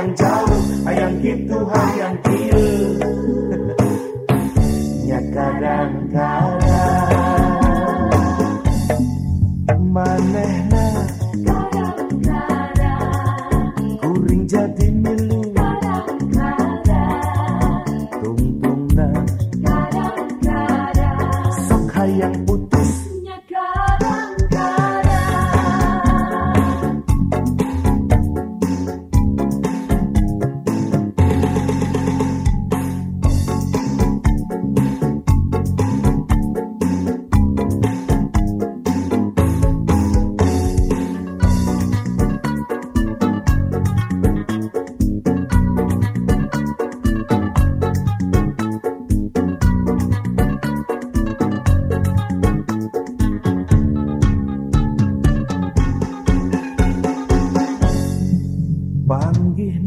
hayang jauh Hayang gitu hayang kieu Nya kadang-kadang Manehna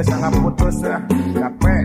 Wesh, on a poteau, sœur. D'après,